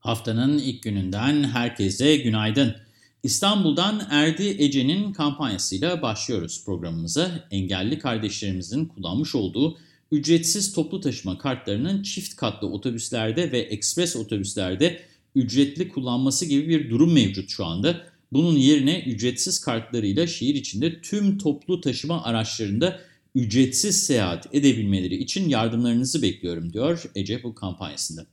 Haftanın ilk gününden herkese günaydın. İstanbul'dan Erdi Ece'nin kampanyasıyla başlıyoruz programımıza. Engelli kardeşlerimizin kullanmış olduğu ücretsiz toplu taşıma kartlarının çift katlı otobüslerde ve ekspres otobüslerde ücretli kullanması gibi bir durum mevcut şu anda. Bunun yerine ücretsiz kartlarıyla şehir içinde tüm toplu taşıma araçlarında ücretsiz seyahat edebilmeleri için yardımlarınızı bekliyorum diyor Ece bu kampanyasında.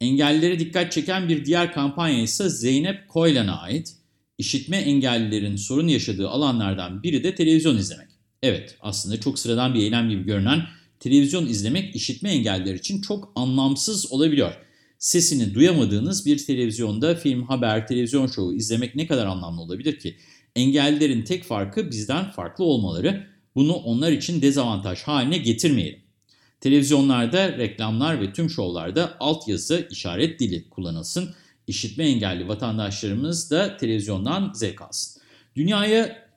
Engellilere dikkat çeken bir diğer kampanya ise Zeynep Koylan'a ait. İşitme engellilerin sorun yaşadığı alanlardan biri de televizyon izlemek. Evet aslında çok sıradan bir eylem gibi görünen televizyon izlemek işitme engelliler için çok anlamsız olabiliyor. Sesini duyamadığınız bir televizyonda film, haber, televizyon şovu izlemek ne kadar anlamlı olabilir ki? Engellilerin tek farkı bizden farklı olmaları. Bunu onlar için dezavantaj haline getirmeyelim. Televizyonlarda, reklamlar ve tüm şovlarda altyazı, işaret dili kullanılsın. İşitme engelli vatandaşlarımız da televizyondan zevk alsın. Dünyaya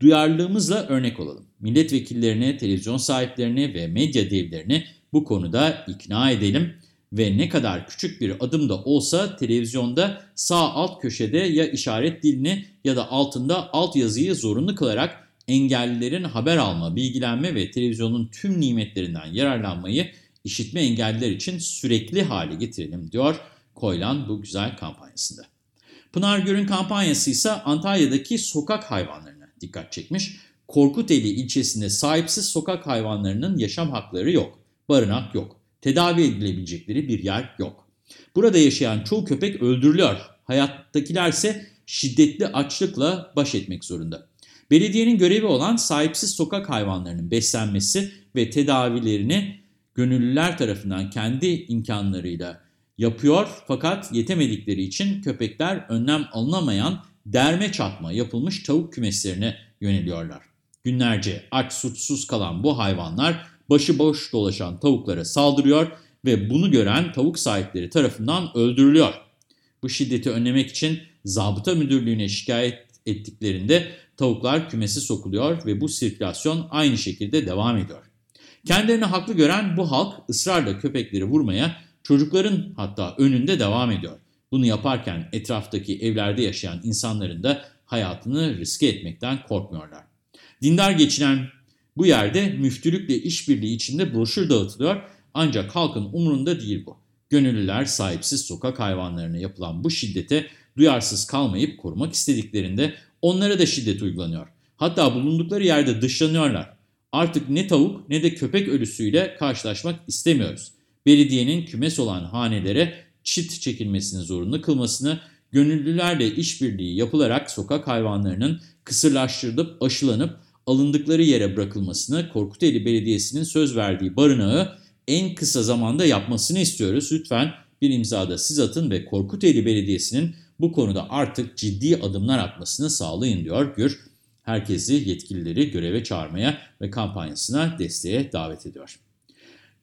duyarlılığımızla örnek olalım. Milletvekillerine, televizyon sahiplerine ve medya devlerini bu konuda ikna edelim ve ne kadar küçük bir adım da olsa televizyonda sağ alt köşede ya işaret dilini ya da altında alt yazıyı zorunlu kılarak engellilerin haber alma, bilgilenme ve televizyonun tüm nimetlerinden yararlanmayı işitme engelliler için sürekli hale getirelim diyor Koylan bu güzel kampanyasında. Pınar Gör'ün kampanyası ise Antalya'daki sokak hayvanlarına dikkat çekmiş. Korkuteli ilçesinde sahipsiz sokak hayvanlarının yaşam hakları yok, barınak yok, tedavi edilebilecekleri bir yer yok. Burada yaşayan çoğu köpek öldürülüyor, hayattakiler ise şiddetli açlıkla baş etmek zorunda. Belediyenin görevi olan sahipsiz sokak hayvanlarının beslenmesi ve tedavilerini gönüllüler tarafından kendi imkanlarıyla yapıyor fakat yetemedikleri için köpekler önlem alınamayan derme çatma yapılmış tavuk kümeslerine yöneliyorlar. Günlerce aç suçsuz kalan bu hayvanlar başıboş dolaşan tavuklara saldırıyor ve bunu gören tavuk sahipleri tarafından öldürülüyor. Bu şiddeti önlemek için zabıta müdürlüğüne şikayet ettiklerinde tavuklar kümesi sokuluyor ve bu sirkülasyon aynı şekilde devam ediyor. Kendilerini haklı gören bu halk ısrarla köpekleri vurmaya çocukların hatta önünde devam ediyor. Bunu yaparken etraftaki evlerde yaşayan insanların da hayatını riske etmekten korkmuyorlar. Dindar geçinen bu yerde müftülükle işbirliği içinde broşür dağıtılıyor ancak halkın umurunda değil bu. Gönüllüler sahipsiz sokak hayvanlarına yapılan bu şiddete duyarsız kalmayıp korumak istediklerinde onlara da şiddet uygulanıyor. Hatta bulundukları yerde dışlanıyorlar. Artık ne tavuk ne de köpek ölüsüyle karşılaşmak istemiyoruz. Belediyenin kümes olan hanelere çit çekilmesini zorunlu kılmasını, gönüllülerle işbirliği yapılarak sokak hayvanlarının kısırlaştırılıp aşılanıp alındıkları yere bırakılmasını Korkuteli Belediyesi'nin söz verdiği barınağı en kısa zamanda yapmasını istiyoruz. Lütfen bir imzada siz atın ve Korkuteli Belediyesi'nin bu konuda artık ciddi adımlar atmasını sağlayın diyor Gür. Herkesi yetkilileri göreve çağırmaya ve kampanyasına desteğe davet ediyor.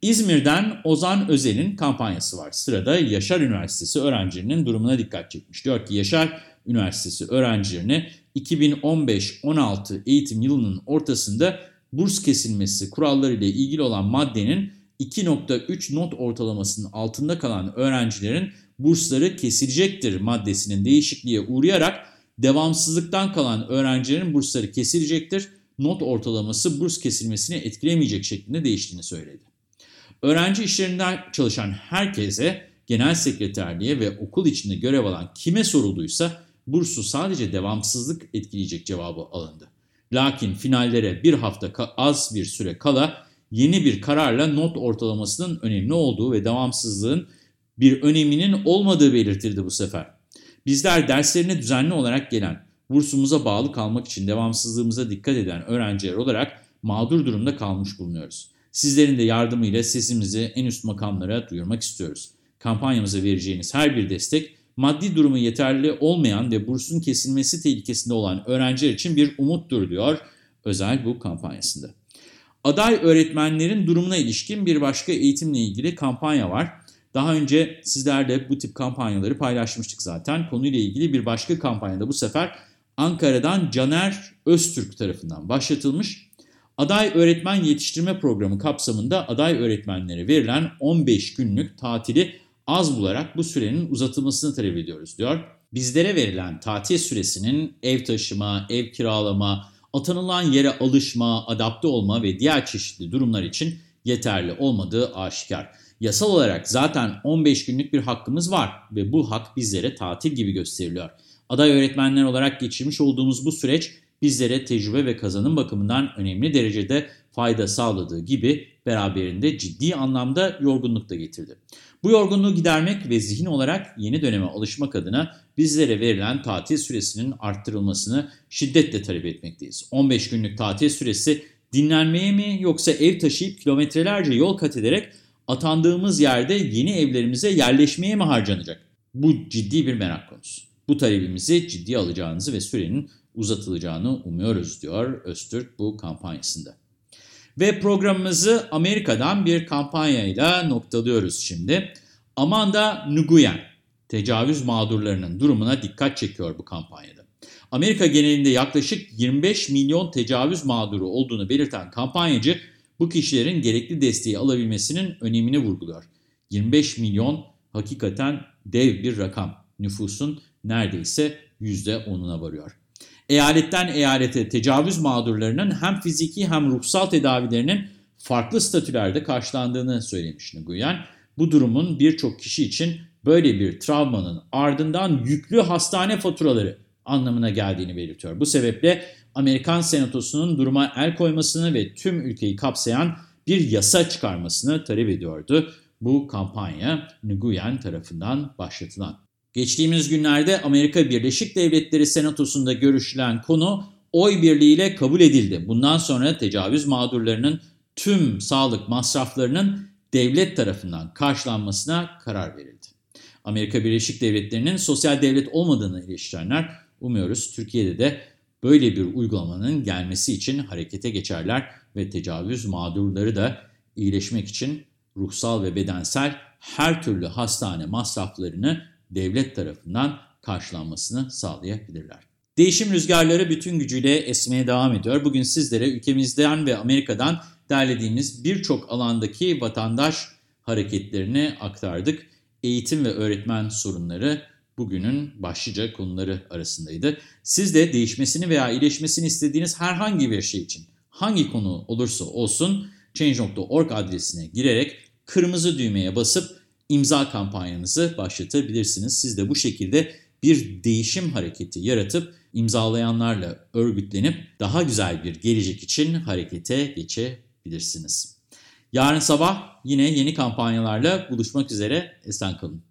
İzmir'den Ozan Özel'in kampanyası var. Sırada Yaşar Üniversitesi öğrencilerinin durumuna dikkat çekmiş. Diyor ki Yaşar Üniversitesi öğrencilerine 2015-16 eğitim yılının ortasında burs kesilmesi kuralları ile ilgili olan maddenin 2.3 not ortalamasının altında kalan öğrencilerin bursları kesilecektir maddesinin değişikliğe uğrayarak devamsızlıktan kalan öğrencilerin bursları kesilecektir, not ortalaması burs kesilmesini etkilemeyecek şeklinde değiştiğini söyledi. Öğrenci işlerinden çalışan herkese, genel sekreterliğe ve okul içinde görev alan kime sorulduysa bursu sadece devamsızlık etkileyecek cevabı alındı. Lakin finallere bir hafta az bir süre kala yeni bir kararla not ortalamasının önemli olduğu ve devamsızlığın bir öneminin olmadığı belirtildi bu sefer. Bizler derslerine düzenli olarak gelen, bursumuza bağlı kalmak için devamsızlığımıza dikkat eden öğrenciler olarak mağdur durumda kalmış bulunuyoruz. Sizlerin de yardımıyla sesimizi en üst makamlara duyurmak istiyoruz. Kampanyamıza vereceğiniz her bir destek, maddi durumu yeterli olmayan ve bursun kesilmesi tehlikesinde olan öğrenciler için bir umuttur diyor özel bu kampanyasında. Aday öğretmenlerin durumuna ilişkin bir başka eğitimle ilgili kampanya var. Daha önce sizlerle bu tip kampanyaları paylaşmıştık zaten. Konuyla ilgili bir başka kampanyada bu sefer Ankara'dan Caner Öztürk tarafından başlatılmış. Aday öğretmen yetiştirme programı kapsamında aday öğretmenlere verilen 15 günlük tatili az bularak bu sürenin uzatılmasını talep ediyoruz diyor. Bizlere verilen tatil süresinin ev taşıma, ev kiralama, atanılan yere alışma, adapte olma ve diğer çeşitli durumlar için yeterli olmadığı aşikar. Yasal olarak zaten 15 günlük bir hakkımız var ve bu hak bizlere tatil gibi gösteriliyor. Aday öğretmenler olarak geçirmiş olduğumuz bu süreç bizlere tecrübe ve kazanım bakımından önemli derecede fayda sağladığı gibi beraberinde ciddi anlamda yorgunluk da getirdi. Bu yorgunluğu gidermek ve zihin olarak yeni döneme alışmak adına bizlere verilen tatil süresinin arttırılmasını şiddetle talep etmekteyiz. 15 günlük tatil süresi dinlenmeye mi yoksa ev taşıyıp kilometrelerce yol kat ederek atandığımız yerde yeni evlerimize yerleşmeye mi harcanacak? Bu ciddi bir merak konusu. Bu talebimizi ciddiye alacağınızı ve sürenin uzatılacağını umuyoruz diyor Öztürk bu kampanyasında. Ve programımızı Amerika'dan bir kampanyayla noktalıyoruz şimdi. Amanda Nguyen, tecavüz mağdurlarının durumuna dikkat çekiyor bu kampanyada. Amerika genelinde yaklaşık 25 milyon tecavüz mağduru olduğunu belirten kampanyacı, bu kişilerin gerekli desteği alabilmesinin önemini vurguluyor. 25 milyon hakikaten dev bir rakam. Nüfusun neredeyse %10'una varıyor. Eyaletten eyalete tecavüz mağdurlarının hem fiziki hem ruhsal tedavilerinin farklı statülerde karşılandığını söylemiş Nguyen. Bu durumun birçok kişi için böyle bir travmanın ardından yüklü hastane faturaları anlamına geldiğini belirtiyor. Bu sebeple Amerikan Senatosu'nun duruma el koymasını ve tüm ülkeyi kapsayan bir yasa çıkarmasını talep ediyordu. Bu kampanya Nguyen tarafından başlatılan. Geçtiğimiz günlerde Amerika Birleşik Devletleri Senatosu'nda görüşülen konu oy birliğiyle kabul edildi. Bundan sonra tecavüz mağdurlarının tüm sağlık masraflarının devlet tarafından karşılanmasına karar verildi. Amerika Birleşik Devletleri'nin sosyal devlet olmadığını eleştirenler umuyoruz Türkiye'de de böyle bir uygulamanın gelmesi için harekete geçerler ve tecavüz mağdurları da iyileşmek için ruhsal ve bedensel her türlü hastane masraflarını devlet tarafından karşılanmasını sağlayabilirler. Değişim rüzgarları bütün gücüyle esmeye devam ediyor. Bugün sizlere ülkemizden ve Amerika'dan derlediğimiz birçok alandaki vatandaş hareketlerini aktardık. Eğitim ve öğretmen sorunları bugünün başlıca konuları arasındaydı. Siz de değişmesini veya iyileşmesini istediğiniz herhangi bir şey için hangi konu olursa olsun Change.org adresine girerek kırmızı düğmeye basıp imza kampanyanızı başlatabilirsiniz. Siz de bu şekilde bir değişim hareketi yaratıp imzalayanlarla örgütlenip daha güzel bir gelecek için harekete geçebilirsiniz. Yarın sabah yine yeni kampanyalarla buluşmak üzere. Esen kalın.